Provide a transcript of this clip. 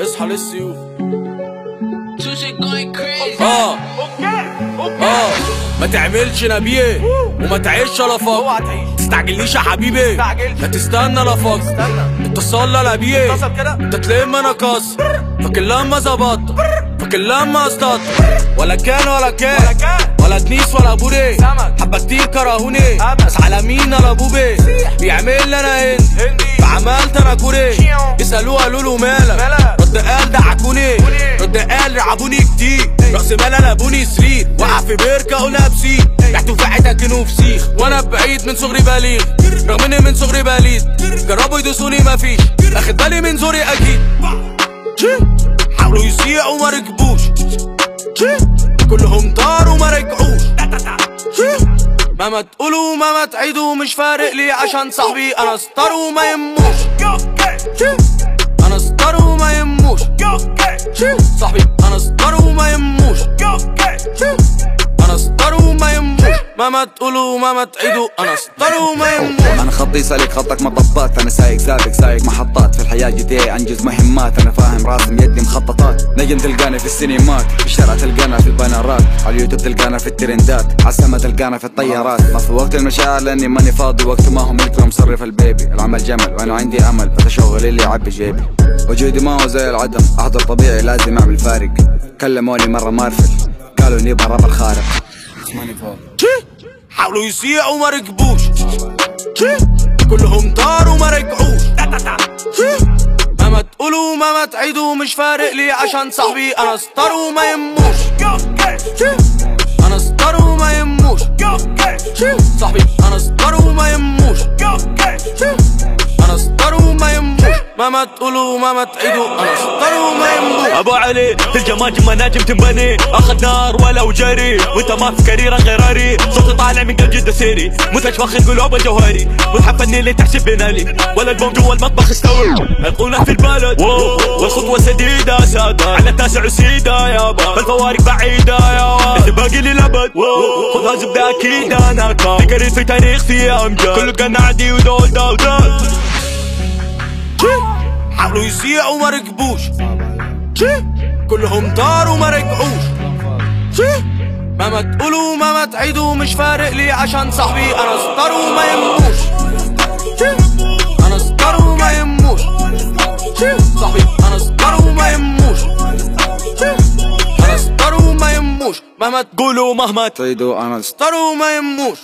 اصحى للسيوف. آه آه ما تعملش نبيه وما تعيش تعيش تستعجلنيش يا حبيبي. ما تستنى استنى اتصل لا بيه اتصل كده. انت تلم أنا كسر فاكر لما ظبطت فاكر لما اصطدت ولا كان ولا كان ولا تنيس ولا بوري. حبة كتير كرهوني. بس على مين أنا بوبي بيعمل لي أنا. فعملت أنا كوري شيو. يسألوه قالوا له مالك مالك؟ رد قال دعكوني قال رعبوني كتير. رأس مال أنا بوني سرير. وقع في بركة قلنا بسيط ريحته فاعت اكنه فسيخ وأنا بعيد من صغري بليغ. رغم اني من صغري بليد جربوا يدوسوني مفيش أخد بالي من زوري أكيد. حاولوا يسيقوا ما ركبوش. كلهم طاروا ما رجعوش. شي. مهما تقولوا مهما تعيدوا مش فارق لي عشان صاحبي. أنا ستار وما يموش. أنا ستار شي. صاحبي أنا ستار وما يموش مهما تقولوا مهما تعيدوا أنا ستار وما يموش أنا خطي سالك خطك مطبات أنا سايق سابق سايق محطات. في الحياة جدي أنجز مهمات. أنا فاهم راسم يدي مخططات. نجم تلقانا في السينمات. في الشارع تلقانا في البانرات. على اليوتيوب تلقانا في الترندات. على السما تلقانا في الطيارات. ما في وقت المشاعر لأني ماني فاضي. وقت ما هو ملك مصرف للبيبي. العمل جمل وأنا عندي أمل. فتشغل اللي يعبي جيبي. وجودي ما هو زي العدم. أحضر طبيعي لازم أعمل فارق. كلموني مرة ما ارفل قالوا إني برا الخارق ماني فاضي. حاولوا يسيقوا ما ركبوش. كلهم طاروا ما رجعوش. شي. مهما تقولوا مهما تعيدوا مش فارق لي عشان صاحبي. أنا ستار وما يموش. أنا ستار وما يموش. صاحبي أنا ستار وما يموش. أنا ستار وما يموش مهما تقولوا مهما تعيدوا أنا ستار وما يموش أبو علي في الجماجم مناجم تنبني. أخذ نار ولو جري وإنت ما في كريرة غيراري صوتي طالع من قلب جدة سيري. منتج فاخر قلوب الجوهري. متحف فني اللي تحسب بنالي. ولا البوم جوا المطبخ استوي. ايقونه في البلد. والخطوه سديدة ساده على التاسع وسيدة يابا فالفوارق بعيدة يا اللي باقي لي الابد خذها زبدة أكيد أنا كان. قريت في تاريخ في أمجاد. كله عادي ودول دول دول. حاولوا يسيقوا ما ركبوش شي. كلهم طاروا ما رجعوش شي. مهما تقولوا مهما تعيدوا مش فارق لي عشان صاحبي أنا ستار وما يموش شي. أنا ستار وما يموش شي. صاحبي أنا ستار وما يموش شي. أنا ستار وما يموش مهما قولوا مهما تعيدوا أنا ستار وما يموش